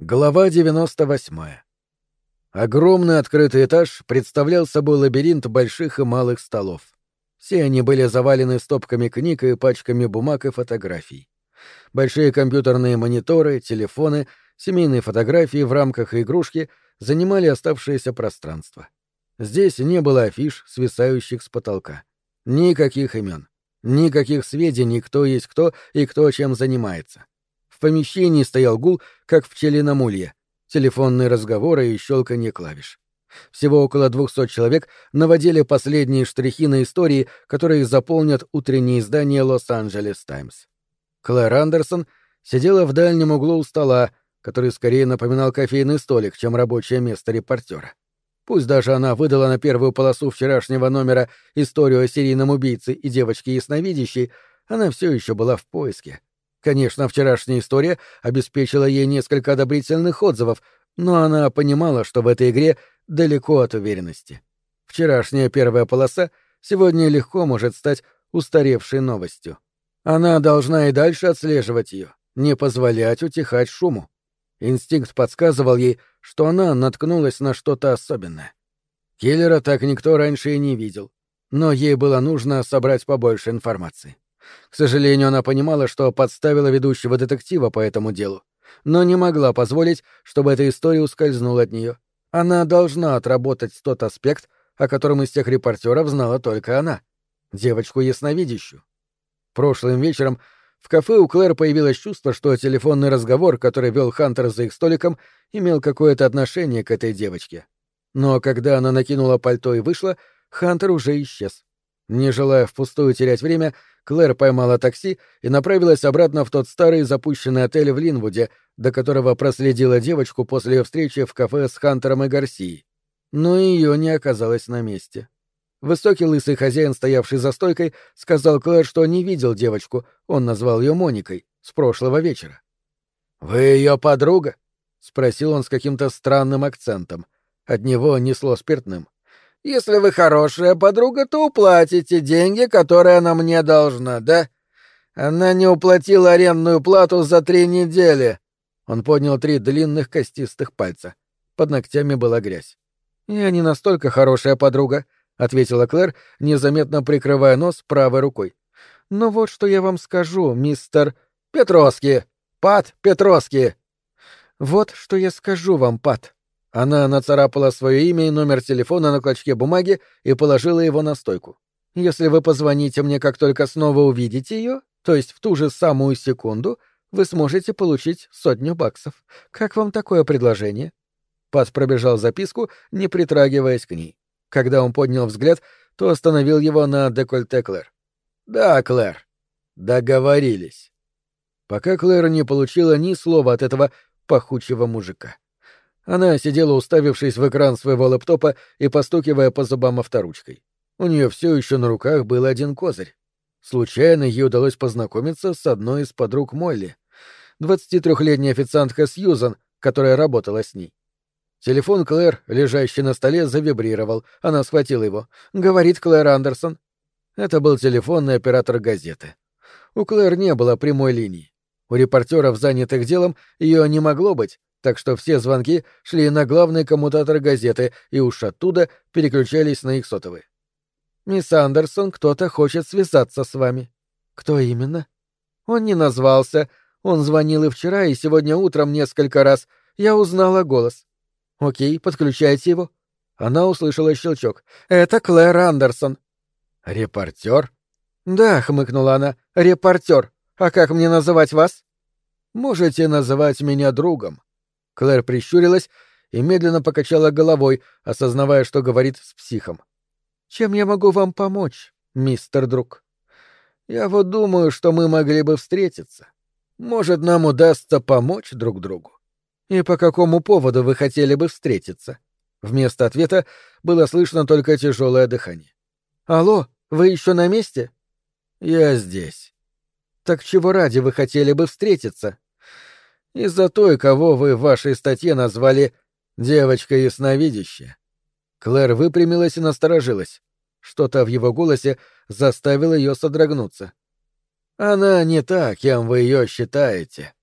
Глава 98. Огромный открытый этаж представлял собой лабиринт больших и малых столов. Все они были завалены стопками книг и пачками бумаг и фотографий. Большие компьютерные мониторы, телефоны, семейные фотографии в рамках и игрушки занимали оставшееся пространство. Здесь не было афиш, свисающих с потолка. Никаких имен. Никаких сведений, кто есть кто и кто чем занимается. В помещении стоял гул, как в пчелином улье. Телефонные разговоры и щелканье клавиш. Всего около двухсот человек наводили последние штрихи на истории, которые заполнят утреннее издание «Лос-Анджелес Таймс». Клэр Андерсон сидела в дальнем углу у стола, который скорее напоминал кофейный столик, чем рабочее место репортера. Пусть даже она выдала на первую полосу вчерашнего номера историю о серийном убийце и девочке ясновидящей, она все еще была в поиске. Конечно, вчерашняя история обеспечила ей несколько одобрительных отзывов, но она понимала, что в этой игре далеко от уверенности. Вчерашняя первая полоса сегодня легко может стать устаревшей новостью. Она должна и дальше отслеживать ее, не позволять утихать шуму. Инстинкт подсказывал ей, что она наткнулась на что-то особенное. Киллера так никто раньше и не видел, но ей было нужно собрать побольше информации. К сожалению, она понимала, что подставила ведущего детектива по этому делу, но не могла позволить, чтобы эта история ускользнула от нее. Она должна отработать тот аспект, о котором из тех репортеров знала только она — девочку ясновидящую. Прошлым вечером в кафе у Клэр появилось чувство, что телефонный разговор, который вел Хантер за их столиком, имел какое-то отношение к этой девочке. Но когда она накинула пальто и вышла, Хантер уже исчез. Не желая впустую терять время, Клэр поймала такси и направилась обратно в тот старый запущенный отель в Линвуде, до которого проследила девочку после ее встречи в кафе с Хантером и Гарсией. Но ее не оказалось на месте. Высокий лысый хозяин, стоявший за стойкой, сказал Клэр, что не видел девочку, он назвал ее Моникой, с прошлого вечера. «Вы ее подруга?» — спросил он с каким-то странным акцентом. От него несло спиртным. Если вы хорошая подруга, то уплатите деньги, которые она мне должна, да? Она не уплатила арендную плату за три недели. Он поднял три длинных костистых пальца. Под ногтями была грязь. «Я не настолько хорошая подруга», — ответила Клэр, незаметно прикрывая нос правой рукой. «Но вот что я вам скажу, мистер Петровский. Пат Петровский. Вот что я скажу вам, Пат. Она нацарапала свое имя и номер телефона на клочке бумаги и положила его на стойку. «Если вы позвоните мне, как только снова увидите ее, то есть в ту же самую секунду, вы сможете получить сотню баксов. Как вам такое предложение?» Пат пробежал записку, не притрагиваясь к ней. Когда он поднял взгляд, то остановил его на декольте Клэр. «Да, Клэр. Договорились». Пока Клэр не получила ни слова от этого пахучего мужика. Она сидела, уставившись в экран своего лэптопа и постукивая по зубам авторучкой. У нее все еще на руках был один козырь. Случайно ей удалось познакомиться с одной из подруг Молли, 23-летней официанткой Сьюзан, которая работала с ней. Телефон Клэр, лежащий на столе, завибрировал. Она схватила его. «Говорит Клэр Андерсон». Это был телефонный оператор газеты. У Клэр не было прямой линии. У репортеров, занятых делом, ее не могло быть, так что все звонки шли на главный коммутатор газеты и уж оттуда переключались на их сотовые. «Мисс Андерсон, кто-то хочет связаться с вами». «Кто именно?» «Он не назвался. Он звонил и вчера, и сегодня утром несколько раз. Я узнала голос». «Окей, подключайте его». Она услышала щелчок. «Это Клэр Андерсон». «Репортер?» «Да», — хмыкнула она, — «репортер. А как мне называть вас?» «Можете называть меня другом», Клэр прищурилась и медленно покачала головой, осознавая, что говорит с психом. «Чем я могу вам помочь, мистер друг?» «Я вот думаю, что мы могли бы встретиться. Может, нам удастся помочь друг другу?» «И по какому поводу вы хотели бы встретиться?» Вместо ответа было слышно только тяжелое дыхание. «Алло, вы еще на месте?» «Я здесь». «Так чего ради вы хотели бы встретиться?» Из-за той, кого вы в вашей статье назвали «девочка ясновидящая». Клэр выпрямилась и насторожилась. Что-то в его голосе заставило ее содрогнуться. «Она не та, кем вы ее считаете»,